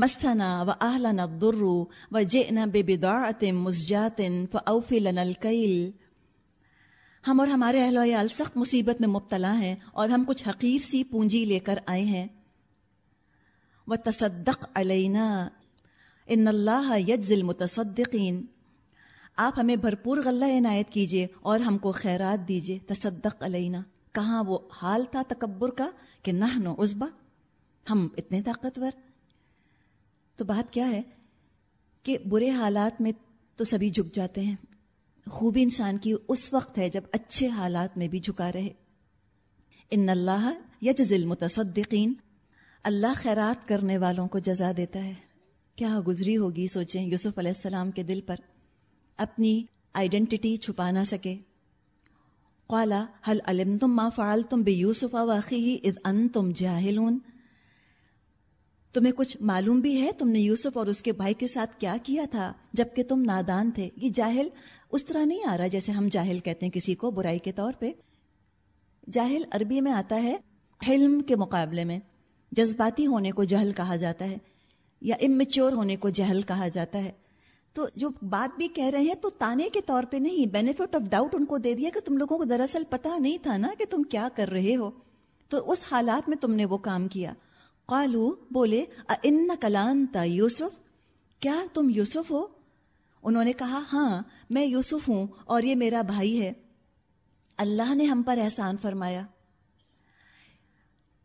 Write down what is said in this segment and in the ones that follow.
مستنا و اہلنا الضر و جئنا ببضاعت مزجات فاوفی لنا الکیل۔ ہم اور ہمارے اہل و عیال سخت مصیبت میں مبتلا ہیں اور ہم کچھ حقیر سی پونجی لے کر آئے ہیں۔ و تصدق علینا ان اللہ یجز المتصدقین۔ آپ ہمیں بھرپور غلہ عنایت کیجیے اور ہم کو خیرات دیجیے تصدق علینا۔ کہاں وہ حال تھا تکبر کا کہ نہ نو ہم اتنے طاقتور۔ تو بات کیا ہے کہ برے حالات میں تو سبھی جھک جاتے ہیں۔ خوبی انسان کی اس وقت ہے جب اچھے حالات میں بھی جھکا رہے۔ ان اللہ یجز المتصدقین، اللہ خیرات کرنے والوں کو جزا دیتا ہے۔ کیا گزری ہوگی سوچیں یوسف علیہ السلام کے دل پر۔ اپنی آئیڈینٹی چھپا نہ سکے۔ قالا حل علم تم ما فعال تم بے یوسف واقعی اد ان تم جاہلون تمہیں کچھ معلوم بھی ہے تم نے یوسف اور اس کے بھائی کے ساتھ کیا کیا تھا جبکہ تم نادان تھے؟ یہ جاہل اس طرح نہیں آ رہا جیسے ہم جاہل کہتے ہیں کسی کو برائی کے طور پہ۔ جاہل عربی میں آتا ہے حلم کے مقابلے میں، جذباتی ہونے کو جہل کہا جاتا ہے یا امچور ہونے کو جہل کہا جاتا ہے۔ تو جو بات بھی کہہ رہے ہیں تو تانے کے طور پہ نہیں بینیفٹ آف ڈاؤٹ ان کو دے دیا کہ تم لوگوں کو دراصل پتہ نہیں تھا نا کہ تم کیا کر رہے ہو۔ تو اس حالات میں تم نے وہ کام کیا۔ قالو، بولے ان کلان تا یوسف کیا تم یوسف ہو؟ انہوں نے کہا ہاں میں یوسف ہوں اور یہ میرا بھائی ہے. اللہ نے ہم پر احسان فرمایا۔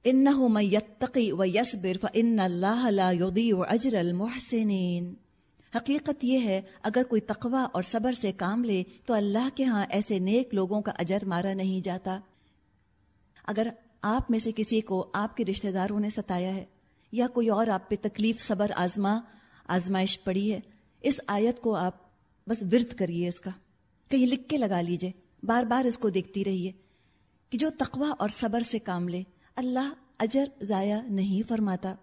ان یتقی و یسبر فان اللہ لا یضیع اجر المحسنین حقیقت یہ ہے، اگر کوئی تقوی اور صبر سے کام لے، تو اللہ کے ہاں ایسے نیک لوگوں کا اجر مارا نہیں جاتا۔ اگر آپ میں سے کسی کو آپ کے رشتہ داروں نے ستایا ہے یا کوئی اور آپ پہ تکلیف، صبر، آزما، آزمائش پڑی ہے، اس آیت کو آپ بس ورد کریے اس کا، کہیں لکھ کے لگا لیجیے، بار بار اس کو دیکھتی رہیے کہ جو تقوی اور صبر سے کام لے، اللہ اجر ضائع نہیں فرماتا۔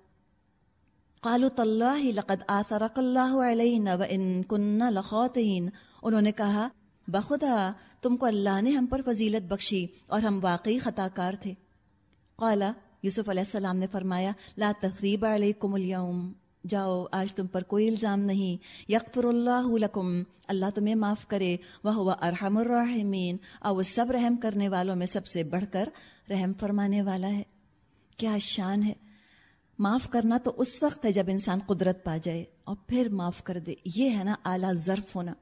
قالو طلّہ لقد آثرق اللہ علیہ و ان کن لخوتین انہوں نے کہا، بخدا، تم کو اللہ نے ہم پر فضیلت بخشی اور ہم واقعی خطا کار تھے۔ قالا یوسف علیہ السلام نے فرمایا، لا تثریب علیکم اليوم. جاؤ، آج تم پر کوئی الزام نہیں. یکفر اللہ لکم. اللہ تمہیں معاف کرے. وہ ارحم الرحمین اور وہ سب رحم کرنے والوں میں سب سے بڑھ کر رحم فرمانے والا ہے. کیا شان ہے. معاف کرنا تو اس وقت ہے جب انسان قدرت پا جائے. اور پھر معاف کر دے. یہ ہے نا اعلیٰ ظرف ہونا.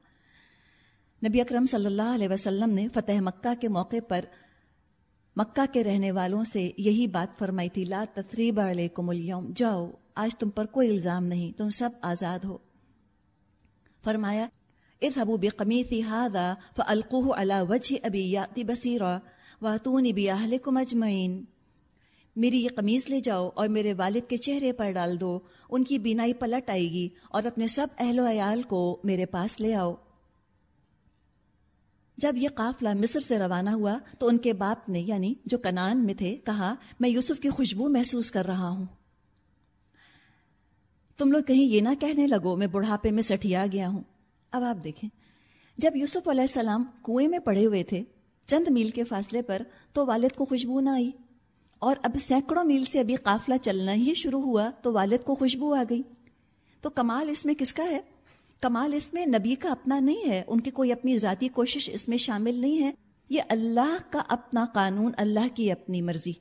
نبی اکرم صلی اللہ علیہ وسلم نے فتح مکہ کے موقع پر مکہ کے رہنے والوں سے یہی بات فرمائی تھی، لا تثریب علیکم اليوم جاؤ، آج تم پر کوئی الزام نہیں، تم سب آزاد ہو۔ فرمایا ارحبو بقمیثی هذا فالقوه على وجه ابی یاتی بصیرا واتونی باہلکم اجمعین۔ میری یہ قمیض لے جاؤ اور میرے والد کے چہرے پر ڈال دو، ان کی بینائی پلٹ آئے گی اور اپنے سب اہل و عیال کو میرے پاس لے آؤ۔ جب یہ قافلہ مصر سے روانہ ہوا تو ان کے باپ نے یعنی جو کنان میں تھے، کہا، میں یوسف کی خوشبو محسوس کر رہا ہوں۔ تم لوگ کہیں یہ نہ کہنے لگو، میں بڑھاپے میں سٹھیا گیا ہوں۔ اب آپ دیکھیں۔ جب یوسف علیہ السلام کنویں میں پڑے ہوئے تھے، چند میل کے فاصلے پر تو والد کو خوشبو نہ آئی۔ اور اب سینکڑوں میل سے ابھی قافلہ چلنا ہی شروع ہوا تو والد کو خوشبو آ گئی۔ تو کمال اس میں کس کا ہے؟ کمال اس میں، نبی کا اپنا نہیں ہے، ان کی کوئی اپنی ذاتی کوشش اس میں شامل نہیں ہے۔ یہ اللہ کا اپنا قانون، اللہ کی اپنی مرضی۔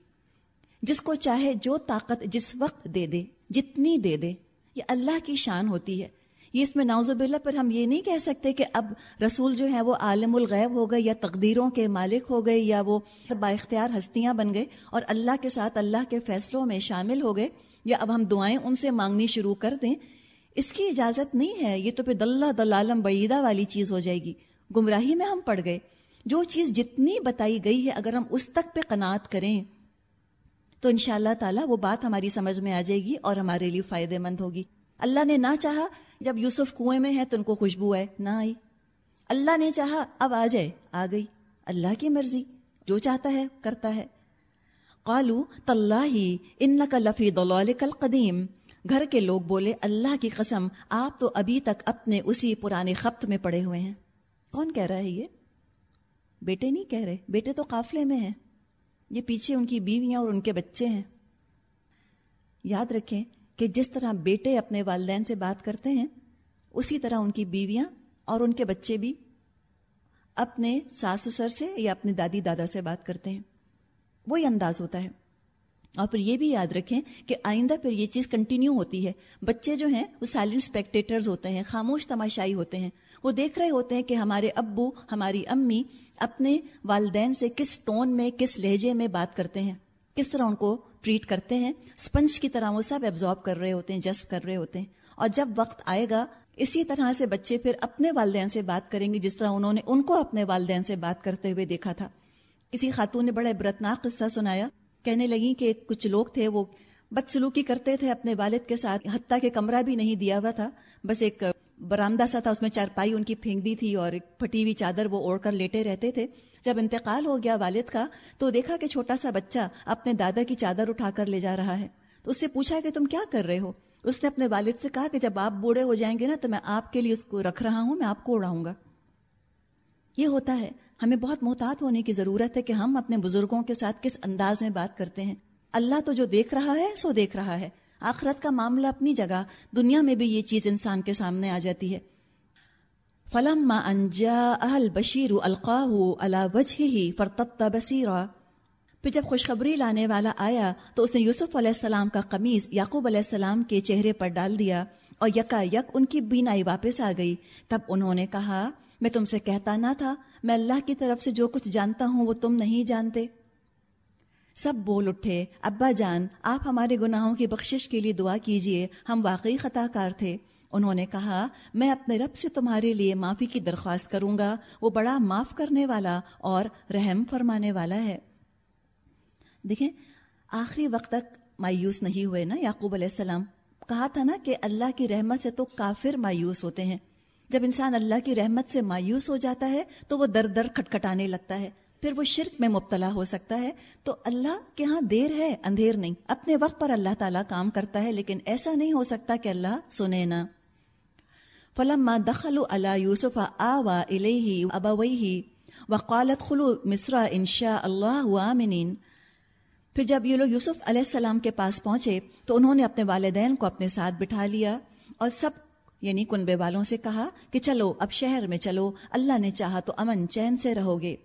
جس کو چاہے جو طاقت جس وقت دے دے، جتنی دے دے، یہ اللہ کی شان ہوتی ہے۔ یہ اس میں ناوز باللہ پر ہم یہ نہیں کہہ سکتے کہ اب رسول جو ہے وہ عالم الغیب ہو گئے یا تقدیروں کے مالک ہو گئے یا وہ با اختیار ہستیاں بن گئے اور اللہ کے ساتھ اللہ کے فیصلوں میں شامل ہو گئے۔ یا اب ہم دعائیں ان سے مانگنی شروع کر دیں اس کی اجازت نہیں ہے، یہ تو پھر دلہ دلالم بعیدہ والی چیز ہو جائے گی۔ گمراہی میں ہم پڑ گئے۔ جو چیز جتنی بتائی گئی ہے، اگر ہم اس تک پہ قناعت کریں، تو ان شاء اللہ تعالیٰ وہ بات ہماری سمجھ میں آ جائے گی اور ہمارے لیے فائدے مند ہوگی۔ اللہ نے نہ چاہا جب یوسف کنویں میں ہے تو ان کو خوشبو ہے نہ آئی۔ اللہ نے چاہا اب آ جائے، آ گئی۔ اللہ کی مرضی، جو چاہتا ہے، کرتا ہے۔ قالو تلّہ ان کا لفی دلال کل قدیم گھر کے لوگ بولے، اللہ کی قسم، آپ تو ابھی تک اپنے اسی پرانے خپت میں پڑے ہوئے ہیں۔ کون کہہ رہا ہے یہ؟ بیٹے نہیں کہہ رہے، بیٹے تو قافلے میں ہیں۔ یہ پیچھے ان کی بیویاں اور ان کے بچے ہیں۔ یاد رکھیں کہ جس طرح بیٹے اپنے والدین سے بات کرتے ہیں، اسی طرح ان کی بیویاں اور ان کے بچے بھی اپنے ساس سسر سے یا اپنے دادی دادا سے بات کرتے ہیں۔ وہی انداز ہوتا ہے۔ اور پھر یہ بھی یاد رکھیں کہ آئندہ پھر یہ چیز کنٹینیو ہوتی ہے۔ بچے جو ہیں، وہ سائلنٹ اسپیکٹیٹرز ہوتے ہیں، خاموش تماشائی ہوتے ہیں۔ وہ دیکھ رہے ہوتے ہیں کہ ہمارے ابو، ہماری امی اپنے والدین سے کس ٹون میں، کس لہجے میں بات کرتے ہیں۔ کس طرح ان کو ٹریٹ کرتے ہیں۔ اسپنج کی طرح وہ سب ایبزارب کر رہے ہوتے ہیں جسٹ کر رہے ہوتے ہیں۔ اور جب وقت آئے گا، اسی طرح سے بچے پھر اپنے والدین سے بات کریں گے، جس طرح انہوں نے ان کو اپنے والدین سے بات کرتے ہوئے دیکھا تھا۔ کسی خاتون نے بڑا برتناک قصہ سنایا۔ کہنے لگی کہ کچھ لوگ تھے وہ بد سلوکی کرتے تھے اپنے والد کے ساتھ، حتیٰ کہ کمرہ بھی نہیں دیا ہوا تھا، بس ایک برامدہ سا تھا، اس میں چارپائی ان کی پھینک دی تھی اور ایک پھٹی ہوئی چادر وہ اوڑھ کر لیٹے رہتے تھے۔ جب انتقال ہو گیا والد کا، تو دیکھا کہ چھوٹا سا بچہ اپنے دادا کی چادر اٹھا کر لے جا رہا ہے۔ تو اس سے پوچھا کہ تم کیا کر رہے ہو؟ اس نے اپنے والد سے کہا کہ جب آپ بوڑھے ہو جائیں گے نا، تو میں آپ کے لیے اس کو رکھ رہا ہوں، میں آپ کو اڑاؤں گا۔ یہ ہوتا ہے۔ ہمیں بہت محتاط ہونے کی ضرورت ہے کہ ہم اپنے بزرگوں کے ساتھ کس انداز میں بات کرتے ہیں۔ اللہ تو جو دیکھ رہا ہے، سو دیکھ رہا ہے۔ آخرت کا معاملہ اپنی جگہ، دنیا میں بھی یہ چیز انسان کے سامنے آ جاتی ہے۔ فلم انجا اہل بشیر القاہ اللہ وجہ ہی فرتت بصیرہ پھر جب خوشخبری لانے والا آیا، تو اس نے یوسف علیہ السلام کا قمیض یعقوب علیہ السلام کے چہرے پر ڈال دیا اور یکا یک ان کی بینائی واپس آ گئی۔ تب انہوں نے کہا، میں تم سے کہتا نہ تھا میں اللہ کی طرف سے جو کچھ جانتا ہوں وہ تم نہیں جانتے۔ سب بول اٹھے، ابا جان، آپ ہمارے گناہوں کی بخشش کے لیے دعا کیجیے، ہم واقعی خطا کار تھے۔ انہوں نے کہا، میں اپنے رب سے تمہارے لیے معافی کی درخواست کروں گا، وہ بڑا معاف کرنے والا اور رحم فرمانے والا ہے۔ دیکھیں، آخری وقت تک مایوس نہیں ہوئے نا یعقوب علیہ السلام؟ کہا تھا نا کہ اللہ کی رحمت سے تو کافر مایوس ہوتے ہیں۔ جب انسان اللہ کی رحمت سے مایوس ہو جاتا ہے تو وہ در در کھٹکھٹانے لگتا ہے، پھر وہ شرک میں مبتلا ہو سکتا ہے۔ تو اللہ کے ہاں دیر ہے، اندھیر نہیں۔ اپنے وقت پر اللہ تعالیٰ کام کرتا ہے، لیکن ایسا نہیں ہو سکتا کہ اللہ سنے نا فلم دخل اللہ یوسف آ وا ابوئی وقالت خلو مصرا انشا اللہ عامنین پھر جب یہ لوگ یوسف علیہ السلام کے پاس پہنچے تو انہوں نے اپنے والدین کو اپنے ساتھ بٹھا لیا اور سب یعنی کنبے والوں سے کہا کہ چلو، اب شہر میں چلو، اللہ نے چاہا تو امن، چین سے رہو گے۔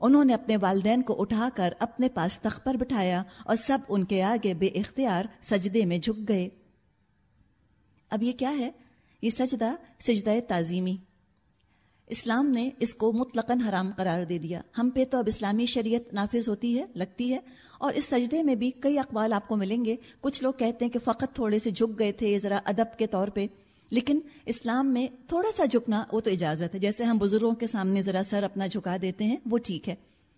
انہوں نے اپنے والدین کو اٹھا کر اپنے پاس تخت پر بٹھایا اور سب ان کے آگے بے اختیار سجدے میں جھک گئے۔ اب یہ کیا ہے؟ یہ سجدہ سجدہ تعظیمی۔ اسلام نے اس کو مطلقاً حرام قرار دے دیا۔ ہم پہ تو اب اسلامی شریعت نافذ ہوتی ہے، لگتی ہے۔ اور اس سجدے میں بھی کئی اقوال آپ کو ملیں گے۔ کچھ لوگ کہتے ہیں کہ فقط تھوڑے سے جھک گئے تھے ذرا ادب کے طور پہ۔ لیکن اسلام میں تھوڑا سا جھکنا وہ تو اجازت ہے۔ جیسے ہم بزرگوں کے سامنے ذرا سر اپنا جھکا دیتے ہیں، وہ ٹھیک ہے۔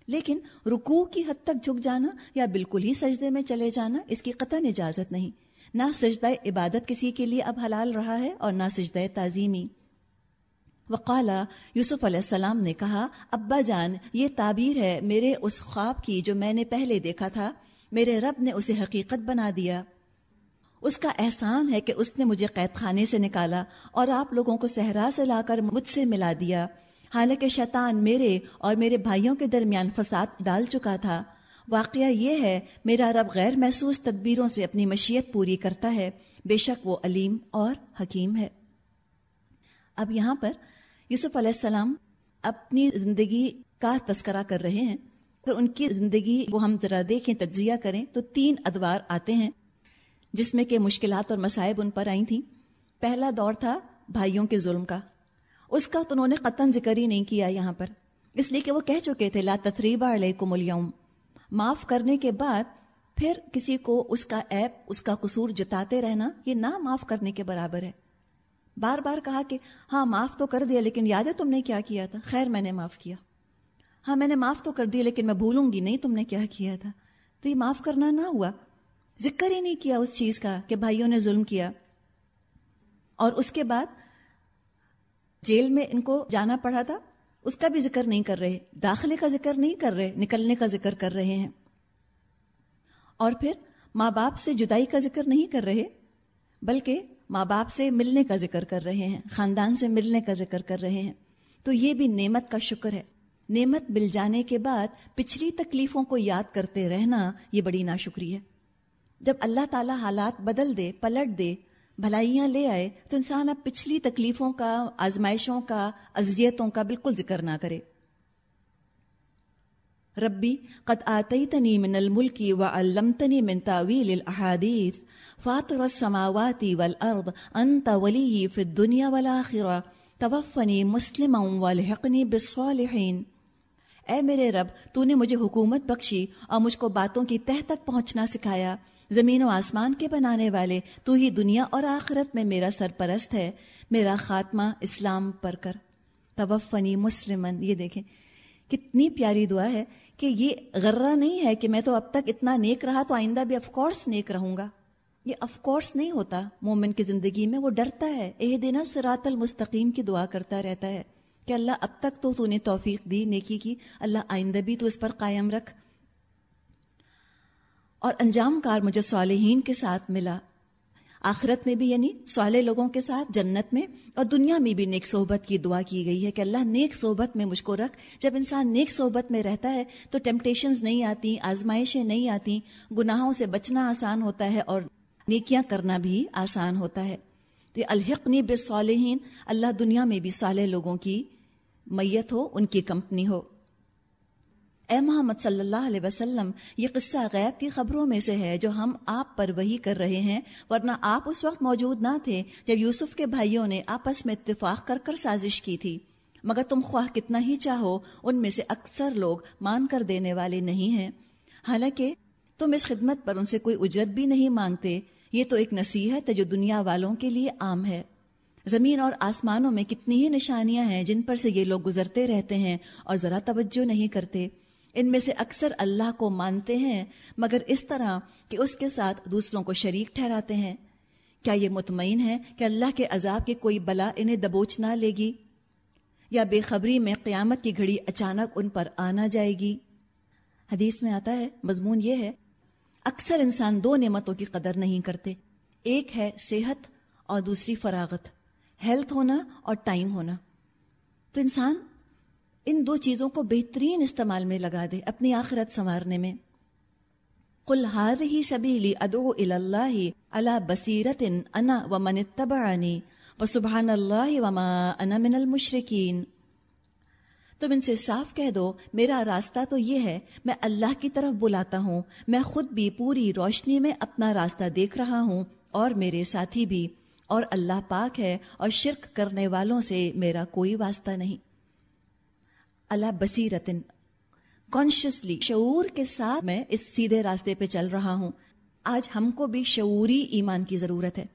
لیکن رکوع کی حد تک جھک جانا یا بالکل ہی سجدے میں چلے جانا، اس کی قطن اجازت نہیں۔ نہ سجدہ عبادت کسی کے لیے اب حلال رہا ہے اور نہ سجدہ تعظیمی۔ وقالا، یوسف علیہ السلام نے کہا، ابا جان، یہ تعبیر ہے میرے اس خواب کی جو میں نے پہلے دیکھا تھا۔ میرے رب نے اسے حقیقت بنا دیا۔ اس کا احسان ہے کہ اس نے مجھے قید خانے سے نکالا اور آپ لوگوں کو صحرا سے لا کر مجھ سے ملا دیا۔ حالانکہ شیطان میرے اور میرے بھائیوں کے درمیان فساد ڈال چکا تھا۔ واقعہ یہ ہے، میرا رب غیر محسوس تدبیروں سے اپنی مشیت پوری کرتا ہے۔ بے شک وہ علیم اور حکیم ہے۔ اب یہاں پر یوسف علیہ السلام اپنی زندگی کا تذکرہ کر رہے ہیں۔ تو ان کی زندگی کو ہم ذرا دیکھیں، تجزیہ کریں، تو تین ادوار آتے ہیں۔ جس میں کہ مشکلات اور مسائب ان پر آئی تھیں۔ پہلا دور تھا بھائیوں کے ظلم کا۔ اس کا تو انہوں نے قطن ذکر ہی نہیں کیا یہاں پر۔ اس لیے کہ وہ کہہ چکے تھے، لا تثریبہ علیکم اليوم۔ معاف کرنے کے بعد پھر کسی کو اس کا ایپ اس کا قصور جتاتے رہنا، یہ نہ معاف کرنے کے برابر ہے۔ بار بار کہا کہ ہاں معاف تو کر دیا، لیکن یاد ہے تم نے کیا کیا تھا؟ خیر، میں نے معاف کیا۔ ہاں میں نے معاف تو کر دیا لیکن میں بھولوں گی، نہیں تم نے کیا کیا تھا۔ تو یہ معاف کرنا نہ ہوا۔ ذکر ہی نہیں کیا اس چیز کا کہ بھائیوں نے ظلم کیا۔ اور اس کے بعد جیل میں ان کو جانا پڑا تھا۔ اس کا بھی ذکر نہیں کر رہے۔ داخلے کا ذکر نہیں کر رہے۔ نکلنے کا ذکر کر رہے ہیں۔ اور پھر ماں باپ سے جدائی کا ذکر نہیں کر رہے، بلکہ ماں باپ سے ملنے کا ذکر کر رہے ہیں، خاندان سے ملنے کا ذکر کر رہے ہیں۔ تو یہ بھی نعمت کا شکر ہے۔ نعمت مل جانے کے بعد پچھلی تکلیفوں کو یاد کرتے رہنا یہ بڑی ناشکری ہے۔ جب اللہ تعالیٰ حالات بدل دے، پلٹ دے، بھلائیاں لے آئے، تو انسان اب پچھلی تکلیفوں کا، آزمائشوں کا، اذیتوں کا بالکل ذکر نہ کرے۔ ربی، قد آتیتنی من الملکی وعلمتنی من تاویل الاحادیث، فاطر السماوات والارض، انت ولی فی الدنیا والآخرہ، توفنی مسلما والحقنی بالصالحین۔ اے میرے رب، تو نے مجھے حکومت بخشی اور مجھ کو باتوں کی تہ تک پہنچنا سکھایا۔ زمین و آسمان کے بنانے والے، تو ہی دنیا اور آخرت میں میرا سرپرست ہے، میرا خاتمہ اسلام پر کر۔ توفنی مسلمن یہ دیکھیں، کتنی پیاری دعا ہے کہ یہ غرہ نہیں ہے کہ میں تو اب تک اتنا نیک رہا تو آئندہ بھی آف کورس نیک رہوں گا۔ یہ آف کورس نہیں ہوتا۔ مومن کی زندگی میں وہ ڈرتا ہے۔ اہ دینا سرات المستقیم کی دعا کرتا رہتا ہے کہ اللہ اب تک تو تو نے توفیق دی، نیکی کی۔ اللہ آئندہ بھی تو اس پر قائم رکھ۔ اور انجام کار مجھے صالحین کے ساتھ ملا۔ آخرت میں بھی یعنی صالح لوگوں کے ساتھ، جنت میں، اور دنیا میں بھی نیک صحبت کی دعا کی گئی ہے کہ اللہ نیک صحبت میں مجھ کو رکھ۔ جب انسان نیک صحبت میں رہتا ہے تو ٹیمپٹیشنز نہیں آتی، آزمائشیں نہیں آتی، گناہوں سے بچنا آسان ہوتا ہے اور نیکیاں کرنا بھی آسان ہوتا ہے۔ تو یہ الحقنی بے صالحین اللہ دنیا میں بھی صالح لوگوں کی میت ہو، ان کی کمپنی ہو۔ اے محمد صلی اللہ علیہ وسلم، یہ قصہ غیب کی خبروں میں سے ہے جو ہم آپ پر وہی کر رہے ہیں، ورنہ آپ اس وقت موجود نہ تھے جب یوسف کے بھائیوں نے آپس میں اتفاق کر کر سازش کی تھی۔ مگر تم خواہ کتنا ہی چاہو، ان میں سے اکثر لوگ مان کر دینے والے نہیں ہیں۔ حالانکہ تم اس خدمت پر ان سے کوئی اجرت بھی نہیں مانگتے، یہ تو ایک نصیحت ہے جو دنیا والوں کے لیے عام ہے۔ زمین اور آسمانوں میں کتنی ہی نشانیاں ہیں جن پر سے یہ لوگ گزرتے رہتے ہیں اور ذرا توجہ نہیں کرتے۔ ان میں سے اکثر اللہ کو مانتے ہیں، مگر اس طرح کہ اس کے ساتھ دوسروں کو شریک ٹھہراتے ہیں۔ کیا یہ مطمئن ہے کہ اللہ کے عذاب کی کوئی بلا انہیں دبوچ نہ لے گی؟ یا بے خبری میں قیامت کی گھڑی اچانک ان پر آنا جائے گی؟ حدیث میں آتا ہے، مضمون یہ ہے، اکثر انسان دو نعمتوں کی قدر نہیں کرتے۔ ایک ہے صحت اور دوسری فراغت، ہیلتھ ہونا اور ٹائم ہونا۔ تو انسان ان دو چیزوں کو بہترین استعمال میں لگا دے اپنی آخرت سنوارنے میں۔ قل هذه سبيلي ادعو الى الله على بصيره انا ومن اتبعني وسبحان الله وما انا من المشركين۔ تم ان سے صاف کہہ دو، میرا راستہ تو یہ ہے، میں اللہ کی طرف بلاتا ہوں، میں خود بھی پوری روشنی میں اپنا راستہ دیکھ رہا ہوں، اور میرے ساتھی بھی، اور اللہ پاک ہے، اور شرک کرنے والوں سے میرا کوئی واسطہ نہیں۔ اللہ بصیرتن کانشیسلی شعور کے ساتھ میں اس سیدھے راستے پہ چل رہا ہوں۔ آج ہم کو بھی شعوری ایمان کی ضرورت ہے۔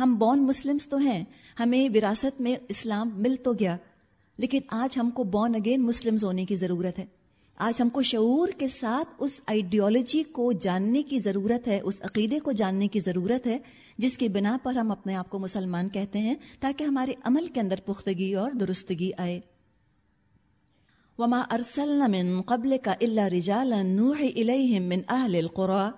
ہم بون مسلمس تو ہیں، ہمیں وراثت میں اسلام مل تو گیا، لیکن آج ہم کو بون اگین مسلمز ہونے کی ضرورت ہے۔ آج ہم کو شعور کے ساتھ اس آئیڈیالوجی کو جاننے کی ضرورت ہے، اس عقیدے کو جاننے کی ضرورت ہے، جس کی بنا پر ہم اپنے آپ کو مسلمان کہتے ہیں، تاکہ ہمارے عمل کے اندر پختگی اور درستگی آئے۔ وما ارسلنا من قبل کا اللہ رجالا نوح الیہم من اہل القرى.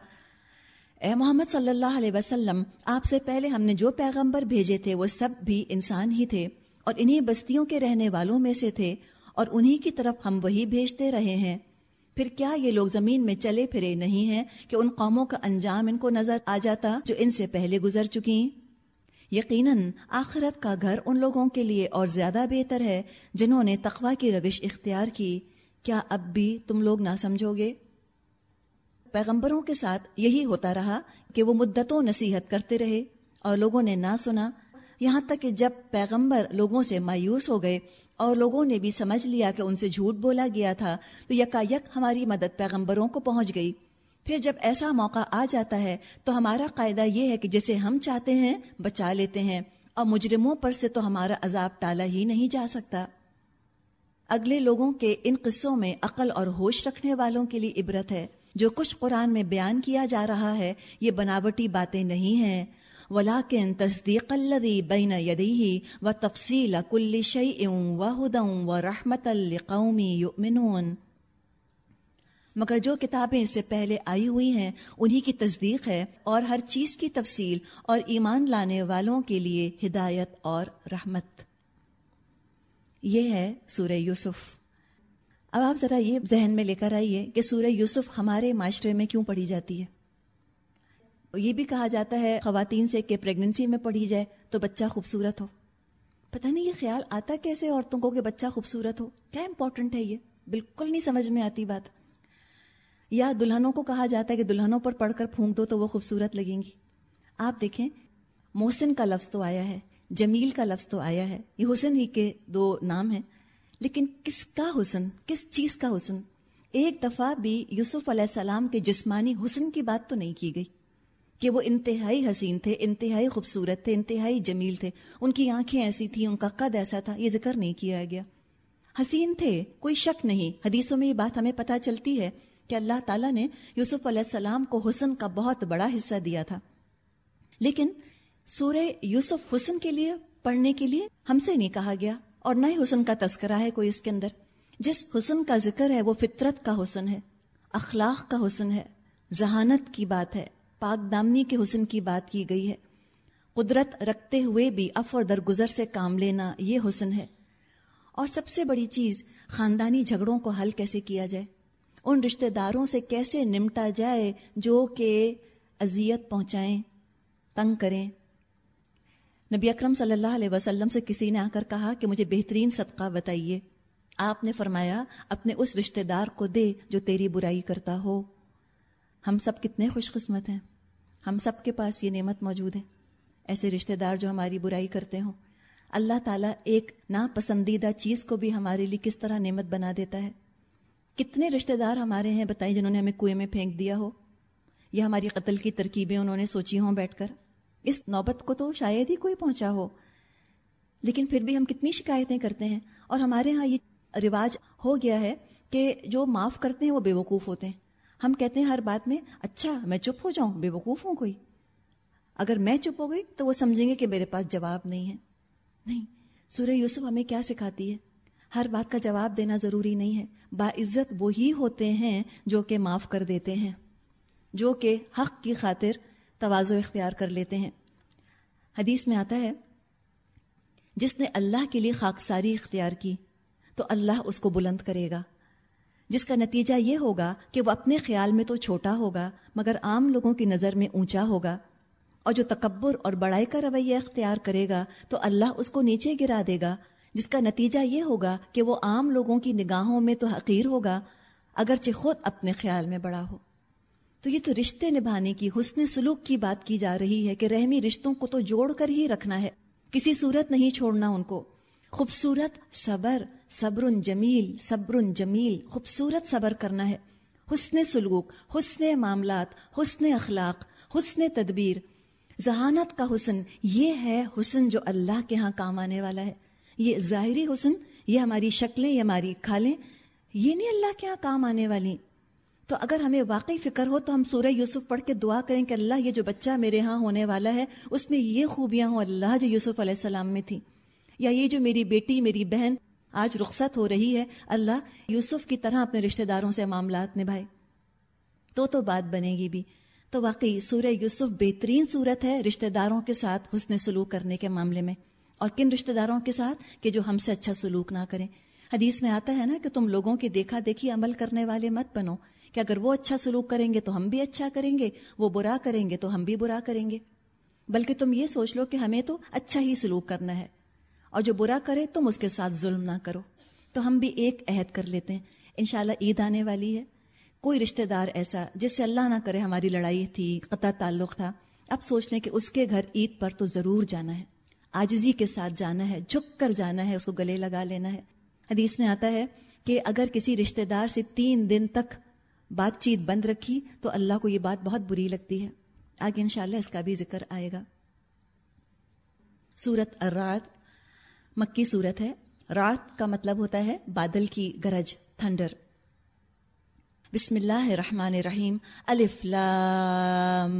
اے محمد صلی اللہ علیہ وسلم، آپ سے پہلے ہم نے جو پیغمبر بھیجے تھے وہ سب بھی انسان ہی تھے اور انہی بستیوں کے رہنے والوں میں سے تھے اور انہی کی طرف ہم وہی بھیجتے رہے ہیں۔ پھر کیا یہ لوگ زمین میں چلے پھرے نہیں ہیں کہ ان قوموں کا انجام ان کو نظر آ جاتا جو ان سے پہلے گزر چکی یقیناً آخرت کا گھر ان لوگوں کے لیے اور زیادہ بہتر ہے جنہوں نے تقوا کی روش اختیار کی۔ کیا اب بھی تم لوگ نہ سمجھو گے؟ پیغمبروں کے ساتھ یہی ہوتا رہا کہ وہ مدتوں نصیحت کرتے رہے اور لوگوں نے نہ سنا۔ یہاں تک کہ جب پیغمبر لوگوں سے مایوس ہو گئے اور لوگوں نے بھی سمجھ لیا کہ ان سے جھوٹ بولا گیا تھا، تو یکا یک ہماری مدد پیغمبروں کو پہنچ گئی۔ پھر جب ایسا موقع آ جاتا ہے تو ہمارا قاعدہ یہ ہے کہ جسے ہم چاہتے ہیں بچا لیتے ہیں اور مجرموں پر سے تو ہمارا عذاب ٹالا ہی نہیں جا سکتا۔ اگلے لوگوں کے ان قصوں میں عقل اور ہوش رکھنے والوں کے لیے عبرت ہے۔ جو کچھ قرآن میں بیان کیا جا رہا ہے، یہ بناوٹی باتیں نہیں ہیں۔ ولاکن تصدیق الدی بین یدی و تفصیل کل شعی و ہدم و رحمت القومی یؤمنون مگر جو کتابیں اس سے پہلے آئی ہوئی ہیں، انہی کی تصدیق ہے اور ہر چیز کی تفصیل اور ایمان لانے والوں کے لیے ہدایت اور رحمت۔ یہ ہے سورہ یوسف۔ اب آپ ذرا یہ ذہن میں لے کر آئیے کہ سورہ یوسف ہمارے معاشرے میں کیوں پڑھی جاتی ہے۔ یہ بھی کہا جاتا ہے، خواتین سے کہ پریگننسی میں پڑھی جائے تو بچہ خوبصورت ہو۔ پتہ نہیں یہ خیال آتا کیسے عورتوں کو کہ بچہ خوبصورت ہو؟ کیا امپورٹنٹ ہے یہ؟ بالکل نہیں سمجھ میں آتی بات۔ یا دلہنوں کو کہا جاتا ہے کہ دلہنوں پر پڑھ کر پھونک دو تو وہ خوبصورت لگیں گی۔ آپ دیکھیں، محسن کا لفظ تو آیا ہے، جمیل کا لفظ تو آیا ہے۔ یہ حسن ہی کے دو نام ہیں۔ لیکن کس کا حسن، کس چیز کا حسن؟ ایک دفعہ بھی یوسف علیہ السلام کے جسمانی حسن کی بات تو نہیں کی گئی کہ وہ انتہائی حسین تھے، انتہائی خوبصورت تھے، انتہائی جمیل تھے۔ ان کی آنکھیں ایسی تھیں، ان کا قد ایسا تھا، یہ ذکر نہیں کیا گیا۔ حسین تھے، کوئی شک نہیں۔ حدیثوں میں یہ بات ہمیں پتہ چلتی ہے کہ اللہ تعالیٰ نے یوسف علیہ السلام کو حسن کا بہت بڑا حصہ دیا تھا۔ لیکن سورہ یوسف حسن کے لیے پڑھنے کے لیے ہم سے نہیں کہا گیا اور نہ ہی حسن کا تذکرہ ہے کوئی اس کے اندر۔ جس حسن کا ذکر ہے وہ فطرت کا حسن ہے، اخلاق کا حسن ہے، ذہانت کی بات ہے، پاک دامنی کے حسن کی بات کی گئی ہے۔ قدرت رکھتے ہوئے بھی اف اور درگزر سے کام لینا یہ حسن ہے۔ اور سب سے بڑی چیز خاندانی جھگڑوں کو حل کیسے کیا جائے؟ ان رشتہ داروں سے کیسے نمٹا جائے جو کہ اذیت پہنچائیں، تنگ کریں۔ نبی اکرم صلی اللہ علیہ وسلم سے کسی نے آ کر کہا کہ مجھے بہترین صدقہ بتائیے۔ آپ نے فرمایا، اپنے اس رشتہ دار کو دے جو تیری برائی کرتا ہو۔ ہم سب کتنے خوش قسمت ہیں۔ ہم سب کے پاس یہ نعمت موجود ہے۔ ایسے رشتہ دار جو ہماری برائی کرتے ہوں۔ اللہ تعالیٰ ایک ناپسندیدہ چیز کو بھی ہمارے لیے کس طرح نعمت بنا دیتا ہے؟ کتنے رشتہ دار ہمارے ہیں بتائیں جنہوں نے ہمیں کنویں میں پھینک دیا ہو؟ یا ہماری قتل کی ترکیبیں انہوں نے سوچی ہوں بیٹھ کر؟ اس نوبت کو تو شاید ہی کوئی پہنچا ہو۔ لیکن پھر بھی ہم کتنی شکایتیں کرتے ہیں اور ہمارے ہاں یہ رواج ہو گیا ہے کہ جو معاف کرتے ہیں وہ بے وقوف ہوتے ہیں۔ ہم کہتے ہیں ہر بات میں اچھا میں چپ ہو جاؤں، بے وقوف ہوں کوئی؟ اگر میں چپ ہو گئی تو وہ سمجھیں گے کہ میرے پاس جواب نہیں ہے۔ نہیں، سورہ یوسف ہمیں کیا سکھاتی ہے؟ ہر بات کا جواب دینا ضروری نہیں ہے۔ باعزت وہی ہوتے ہیں جو کہ معاف کر دیتے ہیں، جو کہ حق کی خاطر توازو اختیار کر لیتے ہیں۔ حدیث میں آتا ہے، جس نے اللہ کے لیے خاکساری اختیار کی تو اللہ اس کو بلند کرے گا۔ جس کا نتیجہ یہ ہوگا کہ وہ اپنے خیال میں تو چھوٹا ہوگا، مگر عام لوگوں کی نظر میں اونچا ہوگا۔ اور جو تکبر اور بڑائی کا رویہ اختیار کرے گا تو اللہ اس کو نیچے گرا دے گا۔ جس کا نتیجہ یہ ہوگا کہ وہ عام لوگوں کی نگاہوں میں تو حقیر ہوگا، اگرچہ خود اپنے خیال میں بڑا ہو۔ تو یہ تو رشتے نبھانے کی، حسن سلوک کی بات کی جا رہی ہے کہ رحمی رشتوں کو تو جوڑ کر ہی رکھنا ہے۔ کسی صورت نہیں چھوڑنا ان کو۔ خوبصورت صبر صبر جمیل صبر جمیل، خوبصورت صبر کرنا ہے۔ حسن سلوک، حسن معاملات، حسن اخلاق، حسن تدبیر، ذہانت کا حسن، یہ ہے حسن جو اللہ کے ہاں کام آنے والا ہے۔ یہ ظاہری حسن، یہ ہماری شکلیں، یہ ہماری کھالیں، یہ نہیں اللہ کے ہاں کام آنے والی۔ تو اگر ہمیں واقعی فکر ہو تو ہم سورہ یوسف پڑھ کے دعا کریں کہ اللہ یہ جو بچہ میرے ہاں ہونے والا ہے، اس میں یہ خوبیاں ہوں، اللہ جو یوسف علیہ السلام میں تھیں یا یہ جو میری بیٹی، میری بہن آج رخصت ہو رہی ہے، اللہ یوسف کی طرح اپنے رشتہ داروں سے معاملات نبھائے۔ تو تو بات بنے گی بھی۔ تو واقعی سورہ یوسف بہترین صورت ہے رشتہ داروں کے ساتھ حسن سلوک کرنے کے معاملے میں۔ اور کن رشتہ داروں کے ساتھ کہ جو ہم سے اچھا سلوک نہ کریں۔ حدیث میں آتا ہے نا کہ تم لوگوں کی دیکھا دیکھی عمل کرنے والے مت بنو، کہ اگر وہ اچھا سلوک کریں گے تو ہم بھی اچھا کریں گے، وہ برا کریں گے تو ہم بھی برا کریں گے۔ بلکہ تم یہ سوچ لو کہ ہمیں تو اچھا ہی سلوک کرنا ہے، اور جو برا کرے تم اس کے ساتھ ظلم نہ کرو۔ تو ہم بھی ایک عہد کر لیتے ہیں۔ انشاءاللہ عید آنے والی ہے۔ کوئی رشتہ دار ایسا جس سے اللہ نہ کرے ہماری لڑائی تھی، قطع تعلق تھا، اب سوچ لیں کہ اس کے گھر عید پر تو ضرور جانا ہے۔ آجزی کے ساتھ جانا ہے، جھک کر جانا ہے، اس کو گلے لگا لینا ہے۔ حدیث میں آتا ہے کہ اگر کسی رشتہ دار سے تین دن تک بات چیت بند رکھی تو اللہ کو یہ بات بہت بری لگتی ہے۔ آگے انشاءاللہ اس کا بھی ذکر آئے گا۔ سورت ارات مکی صورت ہے۔ رات کا مطلب ہوتا ہے بادل کی گرج، تھنڈر۔ بسم اللہ الرحمن الرحیم، الف لام